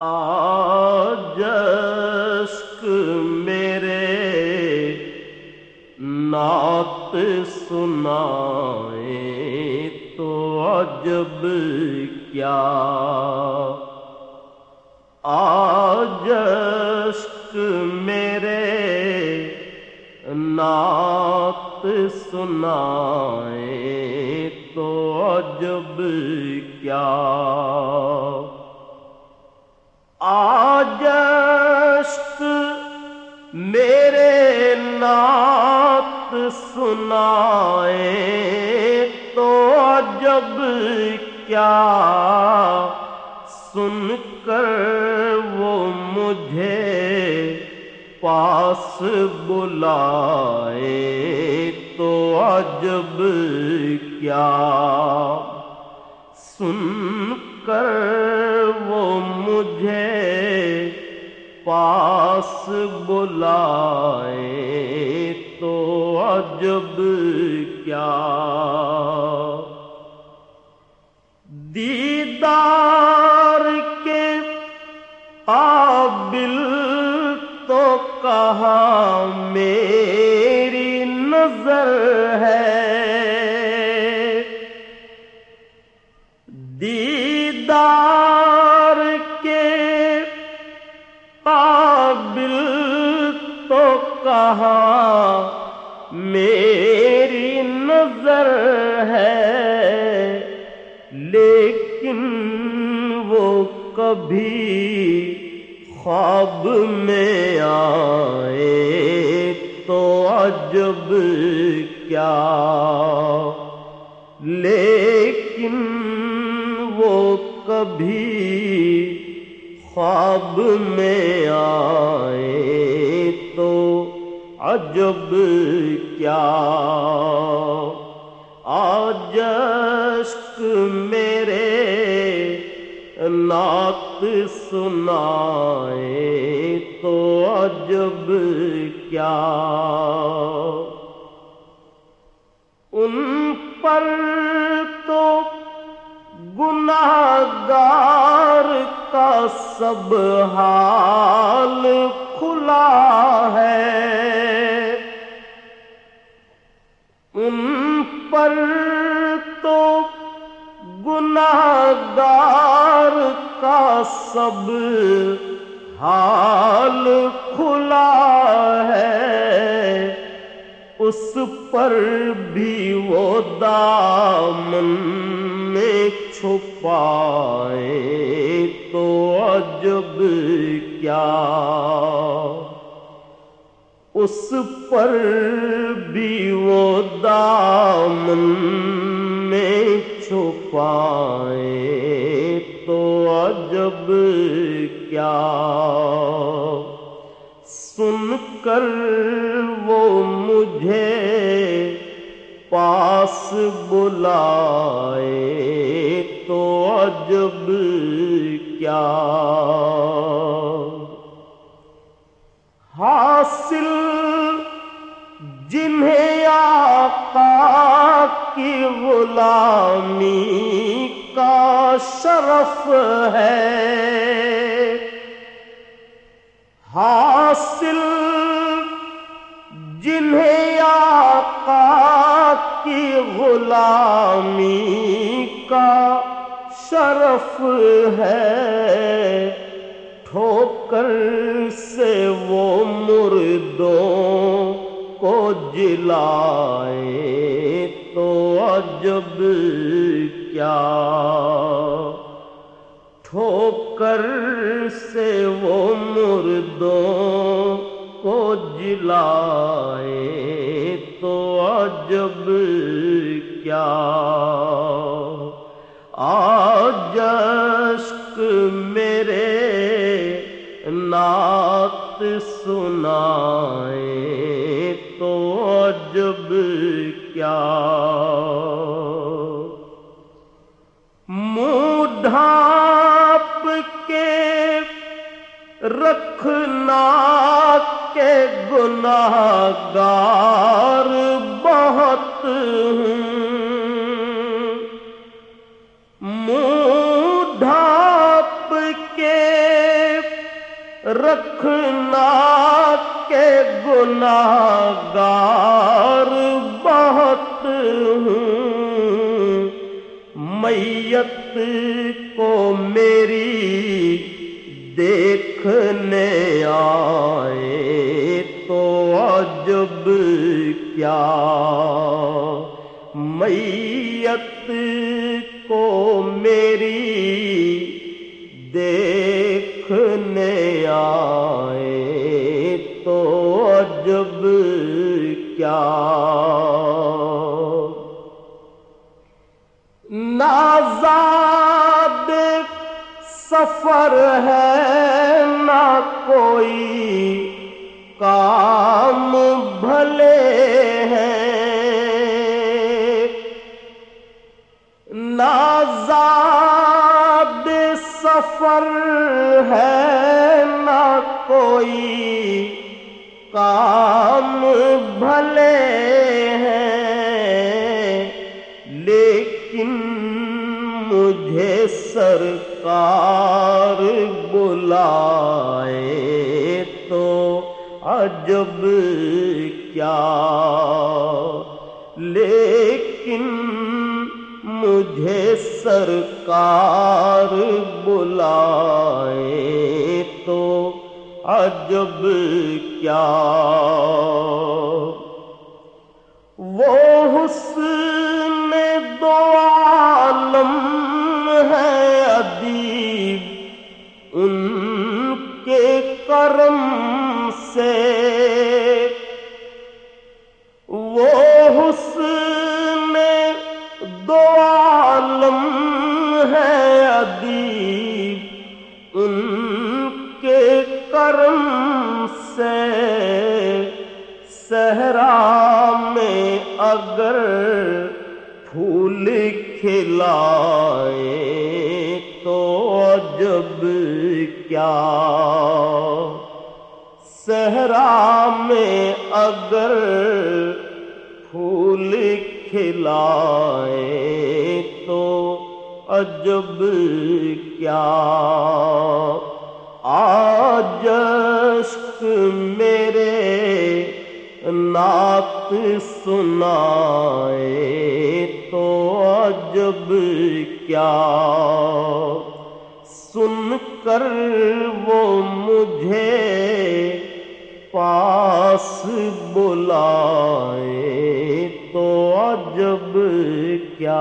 آجشک میرے نعت سنائے تو عجب کیا؟ آجشک میرے نعت سنائے تو عجب کیا؟ آجشت میرے نعت سنائے تو عجب کیا سن کر وہ مجھے پاس بلائے تو عجب کیا سن کر مجھے پاس بلائے تو عجب کیا؟ دیدار کے قابل تو کہاں میری نظر ہے؟ تو کہاں میری نظر ہے، لیکن وہ کبھی خواب میں آئے تو عجب کیا۔ لیکن وہ کبھی خواب میں آئے عجب کیا؟ آجشک میرے نعت سنائے تو عجب کیا؟ ان پر تو گناہ گار کا سب حال کھلا گناہ کا سب حال کھلا ہے، اس پر بھی وہ دامن میں چھپائے تو عجب کیا؟ اس پر بھی وہ دامن میں چھپائے تو عجب کیا؟ سن کر وہ مجھے پاس بلائے تو عجب کیا؟ حاصل غلامی کا شرف ہے۔ حاصل جنہیں آقا کی غلامی کا شرف ہے۔ ٹھوکر سے وہ مردوں کو جلائے تو عجب کیا ٹھوکر سے وہ مردوں کو جلائے تو عجب کیا آجشک میرے نعت سنائے تو عجب کیا۔ منہ ڈھانپ کے رکھنا کے گناہ گار بہت ہوں۔ منہ ڈھانپ کے رکھنا کے گناہ گار میت کو میری دیکھنے آئے تو عجب کیا؟ میت کو میری دیکھنے آئے تو سفر ہے نہ کوئی کام بھلے ہیں نازاد سفر ہے نہ کوئی کام بھلے ہیں لیکن مجھے سرکار عجب کیا؟ لیکن مجھے سرکار بلائے تو عجب کیا؟ وہ حسن دو صحرا میں اگر پھول کھلائے تو عجب کیا؟ صحرا میں اگر پھول کھلائے تو عجب کیا؟ آج میرے نعت سنائے تو عجب کیا؟ سن کر وہ مجھے پاس بلائے تو عجب کیا؟